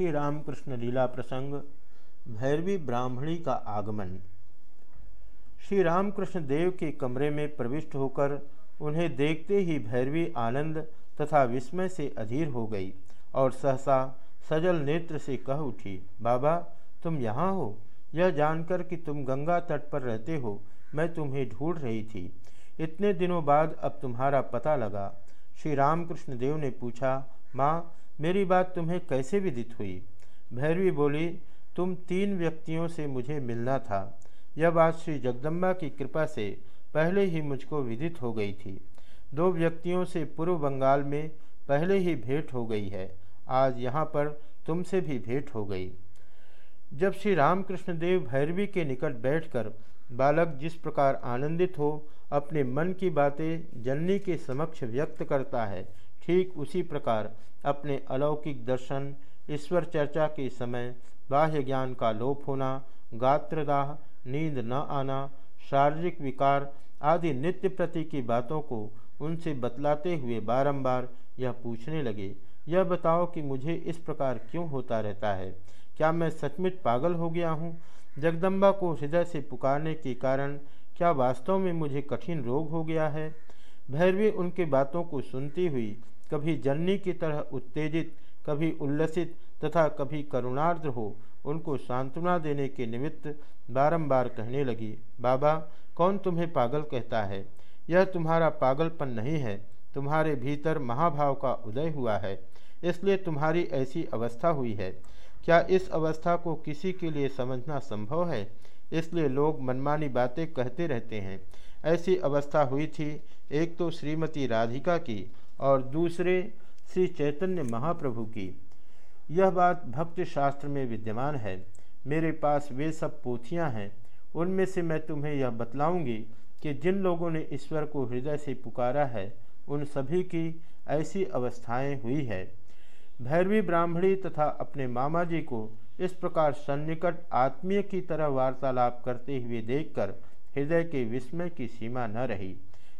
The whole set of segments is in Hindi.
श्री रामकृष्ण लीला प्रसंग, भैरवी ब्राह्मणी का आगमन। श्री रामकृष्ण देव के कमरे में प्रविष्ट होकर उन्हें देखते ही भैरवी आनंद तथा विस्मय से अधीर हो गई और सहसा सजल नेत्र से कह उठी, बाबा, तुम यहाँ हो? यह जानकर कि तुम गंगा तट पर रहते हो, मैं तुम्हें ढूंढ रही थी। इतने दिनों बाद अब तुम्हारा पता लगा। श्री रामकृष्ण देव ने पूछा, माँ मेरी बात तुम्हें कैसे विदित हुई? भैरवी बोली, तुम तीन व्यक्तियों से मुझे मिलना था। यह बात श्री जगदम्बा की कृपा से पहले ही मुझको विदित हो गई थी। दो व्यक्तियों से पूर्व बंगाल में पहले ही भेंट हो गई है। आज यहाँ पर तुमसे भी भेंट हो गई। जब श्री रामकृष्ण देव भैरवी के निकट बैठकर बालक जिस प्रकार आनंदित हो, अपने मन की बातें जननी के समक्ष व्यक्त करता है ठीक उसी प्रकार अपने अलौकिक दर्शन, ईश्वर चर्चा के समय बाह्य ज्ञान का लोप होना, गात्रदाह, नींद न आना, शारीरिक विकार आदि नित्य प्रति की बातों को उनसे बतलाते हुए बारंबार यह पूछने लगे, यह बताओ कि मुझे इस प्रकार क्यों होता रहता है? क्या मैं सचमुच पागल हो गया हूँ? जगदम्बा को हृदय से पुकारने के कारण क्या वास्तव में मुझे कठिन रोग हो गया है? भैरवी उनकी बातों को सुनती हुई कभी जननी की तरह उत्तेजित, कभी उल्लसित तथा कभी करुणार्द्र हो उनको सांत्वना देने के निमित्त बारंबार कहने लगी, बाबा, कौन तुम्हें पागल कहता है? यह तुम्हारा पागलपन नहीं है, तुम्हारे भीतर महाभाव का उदय हुआ है, इसलिए तुम्हारी ऐसी अवस्था हुई है। क्या इस अवस्था को किसी के लिए समझना संभव है? इसलिए लोग मनमानी बातें कहते रहते हैं। ऐसी अवस्था हुई थी, एक तो श्रीमती राधिका की और दूसरे श्री चैतन्य महाप्रभु की। यह बात भक्ति शास्त्र में विद्यमान है। मेरे पास वे सब पोथियाँ हैं। उनमें से मैं तुम्हें यह बतलाऊँगी कि जिन लोगों ने ईश्वर को हृदय से पुकारा है, उन सभी की ऐसी अवस्थाएँ हुई है। भैरवी ब्राह्मणी तथा अपने मामा जी को इस प्रकार सन्निकट आत्मीय की तरह वार्तालाप करते हुए देखकर हृदय के विस्मय की सीमा न रही।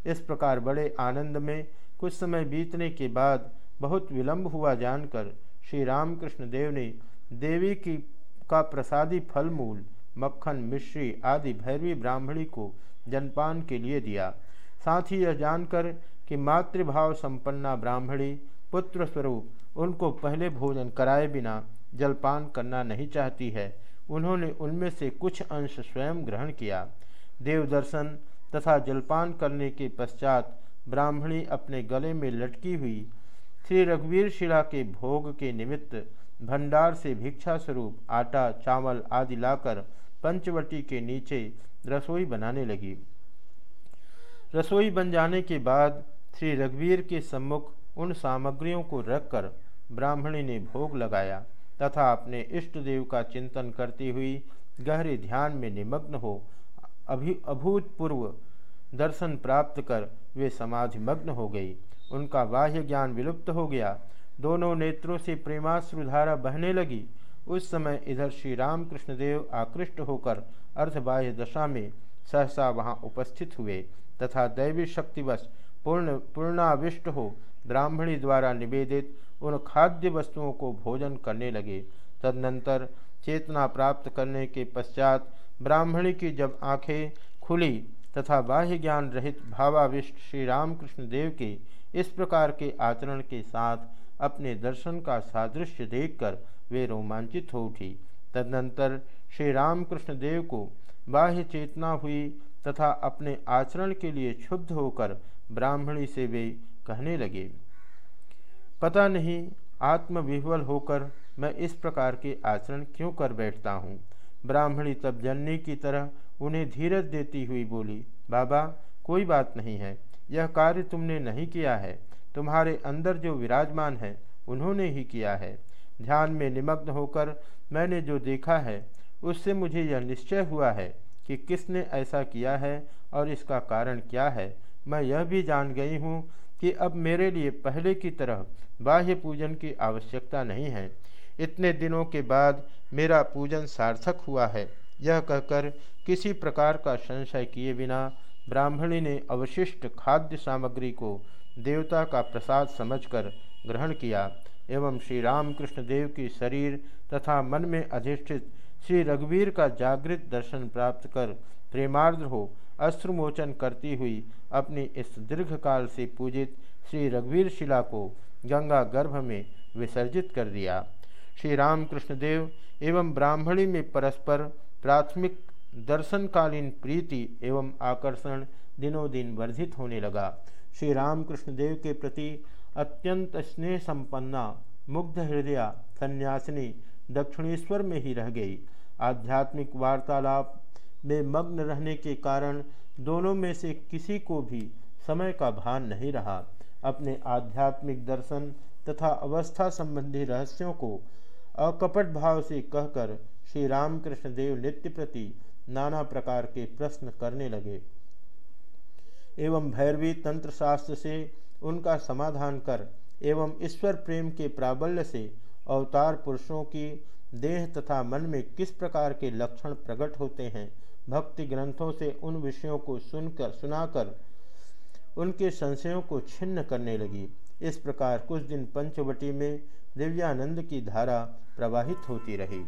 इस प्रकार बड़े आनंद में कुछ समय बीतने के बाद बहुत विलंब हुआ जानकर श्री रामकृष्ण देव ने देवी की का प्रसादी फल मूल मक्खन, मिश्री आदि भैरवी ब्राह्मणी को जनपान के लिए दिया। साथ ही यह जानकर कि मातृभाव संपन्ना ब्राह्मणी, पुत्र स्वरूप, उनको पहले भोजन कराए बिना जलपान करना नहीं चाहती है। उन्होंने उनमें से कुछ अंश स्वयं ग्रहण किया। देव दर्शन तथा जलपान करने के पश्चात ब्राह्मणी अपने गले में लटकी हुई श्री रघुवीर शिला के भोग के निमित्त भंडार से भिक्षा स्वरूप आटा, चावल आदि लाकर पंचवटी के नीचे रसोई बनाने लगी। रसोई बन जाने के बाद श्री रघुवीर के सम्मुख उन सामग्रियों को रखकर ब्राह्मणी ने भोग लगाया। तथा अपने इष्ट देव का चिंतन करती हुई गहरे ध्यान में निमग्न हो, अभी अभूतपूर्व दर्शन प्राप्त कर वे समाधिमग्न हो गई। उनका बाह्य ज्ञान विलुप्त हो गया। दोनों नेत्रों से प्रेमाश्रुधारा बहने लगी। उस समय इधर श्री रामकृष्ण देव आकृष्ट होकर अर्धबाह्य दशा में सहसा वहाँ उपस्थित हुए तथा दैवी शक्तिवश पूर्ण, पूर्णाविष्ट हो ब्राह्मणी द्वारा निवेदित उन खाद्य वस्तुओं को भोजन करने लगे। तदनंतर चेतना प्राप्त करने के पश्चात ब्राह्मणी की जब आँखें खुली तथा बाह्य ज्ञान रहित भावाविष्ट श्री रामकृष्ण देव के इस प्रकार के आचरण के साथ अपने दर्शन का सादृश्य देखकर वे रोमांचित हो उठी। तदनंतर श्री रामकृष्ण देव को बाह्य चेतना हुई तथा अपने आचरण के लिए क्षुब्ध होकर ब्राह्मणी से वे कहने लगे। पता नहीं, आत्मविह्वल होकर मैं इस प्रकार के आचरण क्यों कर बैठता हूँ? ब्राह्मणी तब जननी की तरह उन्हें धीरज देती हुई बोली, बाबा, कोई बात नहीं है, यह कार्य तुमने नहीं किया है। तुम्हारे अंदर जो विराजमान है, उन्होंने ही किया है। ध्यान में निमग्न होकर मैंने जो देखा है, उससे मुझे यह निश्चय हुआ है कि किसने ऐसा किया है और इसका कारण क्या है, मैं यह भी जान गई हूँ कि अब मेरे लिए पहले की तरह बाह्य पूजन की आवश्यकता नहीं है। इतने दिनों के बाद मेरा पूजन सार्थक हुआ है। यह कहकर किसी प्रकार का संशय किए बिना ब्राह्मणी ने अवशिष्ट खाद्य सामग्री को देवता का प्रसाद समझकर ग्रहण किया एवं श्री रामकृष्ण देव की शरीर तथा मन में अधिष्ठित श्री रघुवीर का जागृत दर्शन प्राप्त कर प्रेमार्द्र हो अस्त्रमोचन करती हुई अपनी इस दीर्घकाल से पूजित श्री रघुवीर शिला को गंगा गर्भ में विसर्जित कर दिया। श्री रामकृष्ण देव एवं ब्राह्मणी में परस्पर प्राथमिक दर्शनकालीन प्रीति एवं आकर्षण दिनों दिन वर्धित होने लगा। श्री रामकृष्ण देव के प्रति अत्यंत स्नेह संपन्ना मुग्ध हृदय, सन्यासिनी दक्षिणेश्वर में ही रह गई। आध्यात्मिक वार्तालाप में मग्न रहने के कारण दोनों में से किसी को भी समय का भान नहीं रहा। अपने आध्यात्मिक दर्शन तथा अवस्था संबंधी रहस्यों को अकपट भाव से कहकर श्री रामकृष्ण देव नित्य प्रति नाना प्रकार के प्रश्न करने लगे। एवं भैरवी तंत्र शास्त्र से उनका समाधान कर एवं ईश्वर प्रेम के प्राबल्य से अवतार पुरुषों की देह तथा मन में किस प्रकार के लक्षण प्रकट होते हैं? भक्ति ग्रंथों से उन विषयों को सुनकर, सुनाकर, उनके संशयों को छिन्न करने लगी। इस प्रकार कुछ दिन पंचवटी में दिव्यानंद की धारा प्रवाहित होती रही।